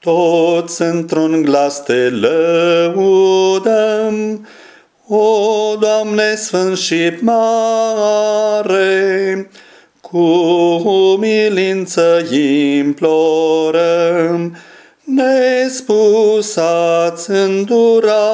Toți într-un glas te lăudăm, O, Doamne Sfânt și mare, cu umilință implorăm, nespusați îndurare.